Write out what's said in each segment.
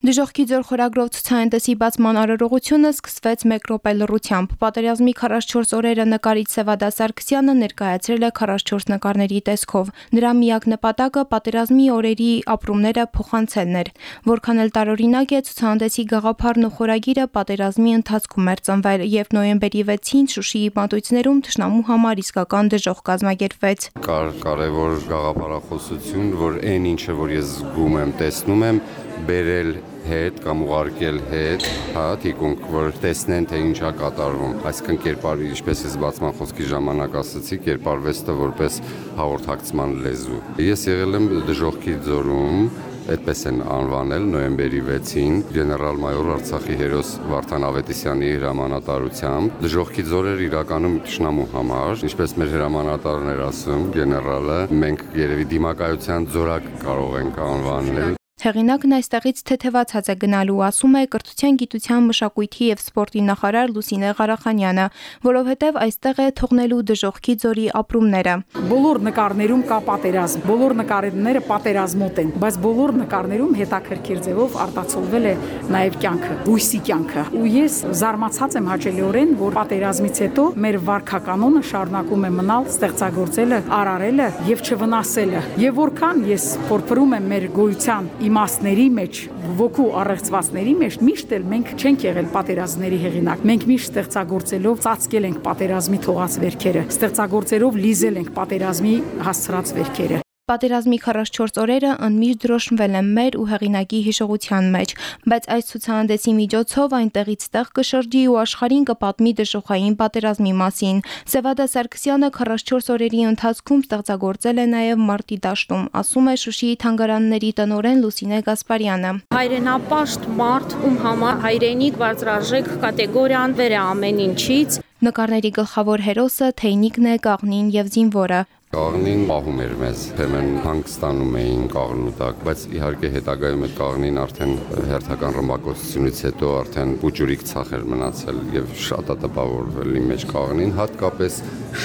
Դժողքի ձոր խորագրով ցուցահանդեսի բացման արարողությունը սկսվեց 1 րոպե լռությամբ։ Պատերազմի 44 օրերը նկարիչ Սևադա Սարգսյանը ներկայացրել է 44 նկարների տեսքով։ Նրա միակ նպատակը պատերազմի օրերի ապրումները փոխանցելն էր։ Որքան էլ տարօրինակ է, ցուցահանդեսի գաղափարն ու խորագիրը պատերազմի ընթացքում էր ծնվել, եւ նոյեմբերի 6-ին Շուշիի մատույցներում Թշնամու համար իսկական դժող կազմակերպվեց։ Կար կարևոր գաղափարախոսություն, որ այն ինչը որ ես զգում եմ, տեսնում եմ, բերել հետ կամ ուղարկել հետ, հա, թիկունք, որ տեսնեն թե ինչա կատարվում։ Այսինքն կերպար, ինչպես ես բացման խոսքի ժամանակ ասացի, կերպարվեց դա որպես հաղորդակցման լեզու։ Ես եղել եմ դժողքի ձորում, այդպես են անվանել նոյեմբերի 6-ին գեներալ-մայոր Արցախի հերոս Վարդան Ավետիսյանի հրամանատարությամբ դժողքի ձորեր իրականում ճշնամու համար, ինչպես մեր հրամանատարն էր ասում, գեներալը, մենք երևի դիմակայության ձորակ կարող ենք անվանել Հեղինակն այստեղից թեթևացած է գնալու, ասում է կրթության, գիտության, մշակույթի եւ սպորտի նախարար Լուսինե Ղարախանյանը, որովհետեւ այստեղ է թողնելու դժողքի ձորի ապրումները։ Բոլոր նկարներում կա պատերազմ։ Բոլոր նկարները պատերազմոտ են, բայց բոլոր նկարներում հետաքրքիր ձևով արտացոլվել է նաեւ կյանքը, բույսի կյանքը։ Ու ես զարմացած եմ հաճելիորեն, որ պատերազմից հետո մեր վարքականոնը շարունակում է մնալ ստեղծագործելը, արարելը եւ չվնասելը։ Եվ որքան ես փորփրում եմ մեր գոյության իմաստների մեջ, ոգու առեղծվածների մեջ միշտ էլ մենք չենք եղել պատերազմների հեղինակ։ Մենք միշտ ստեղծագործելով ծածկել ենք պատերազմի թողած վերքերը, ստեղծագործելով լիզել ենք պատերազմի հասցրած վերքերը։ Պատերազմի 44 օրերը ընդմիշտ դրոշմվել են մեր ու հեղինակի հիշողության մեջ, բայց այս ցուցահանդեսի միջոցով այնտեղից տեղ կշրջի ու աշխարհին կպատմի դժոխային պատերազմի մասին։ Սևադա Սարգսյանը 44 օրերի ընթացքում ստեղծագործել է նաև մարտի դաշտում, ասում է Շուշիի թանգարանների տնօրեն Լուսինե Գասպարյանը։ Հայրենապաշտ մարդ, ում համար հայրենիք բարձրաժեք կատեգորիան վեր է ամեն ինչից։ Նկարների գլխավոր հերոսը Թեյնիկն է, Կաղնին եւ Զինվորը։ Կաղնին պահում էր մեզ, թե մենք հանգստանում էին կաղնու տակ, բայց իհարկե հետագայում այդ կաղնին արդեն հերթական ռմբակոծությունից հետո արդեն փուճուրիկ ցախ էր մնացել եւ շատ է տպավորվել իմ մեջ կաղնին, հատկապես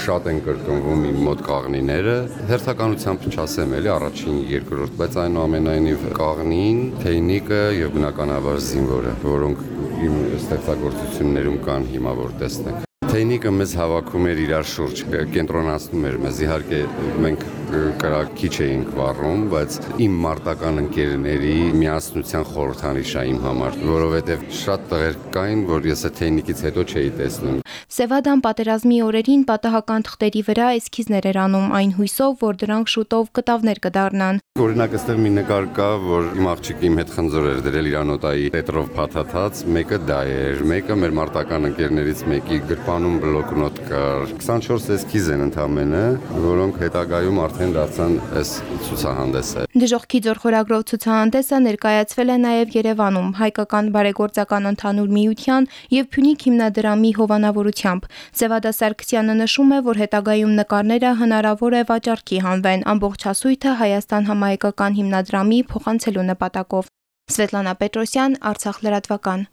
շատ են կրկնվում իմ մոտ կաղնիները, հերթականությամբ չասեմ էլի առաջին, երկրորդ, բայց այնուամենայնիվ կաղնին, թեյնիկը եւ բնականաբար զինվորը, որոնք իմ ստեղծագործություններում կան հիմա որ տեսնեք Թեյնիկը մեզ հավաքում էր իրար շուրջ, կենտրոնացնում էր մեզ։ Իհարկե մենք կրակիչ էինք վառում, բայց իմ մարտական ընկերների միասնության խորհրդանիշ է իմ համար, որովհետև շատ տղեր կային, որ ես այդ թեյնիկից հետո չէի տեսնում։ Սևադան պատերազմի օրերին պատահական թղթերի վրա էսքիզներ էր անում այն հույսով, որ դրանք շուտով կտավներ կդառնան։ Օրինակ այստեղ մի նկար կա, որ իմ աղջիկի իմ հետ խնձոր էր դրել իրանոտայի պետրով փաթաթած, մեկը դա էր, մեկը մեր մարտական ընկերներից մեկի գրպանում բլոկնոտ կար։ 24 էսքիզ են ընդամենը, որոնք հետագայում արդեն դարձան այս ցուցահանդեսը։ Դժողքի ձոր խորագրով ցուցահանդեսը ներկայացվել է նաև Երևանում հայկական բարեգործական ընդհանուր միության եւ Փյունիկ հիմնադրամի հովանավորությամբ։ Սևադա Սարգսյանը նշում է, որ հետագայում նկարները հնարավոր է վաճառքի հանվեն ամբողջ հասույթը Հայաստան համահայկական հիմնադրամի փոխանցելու նպատակով։ Սվետլանա Պետրոսյան, Արցախ լրատվական։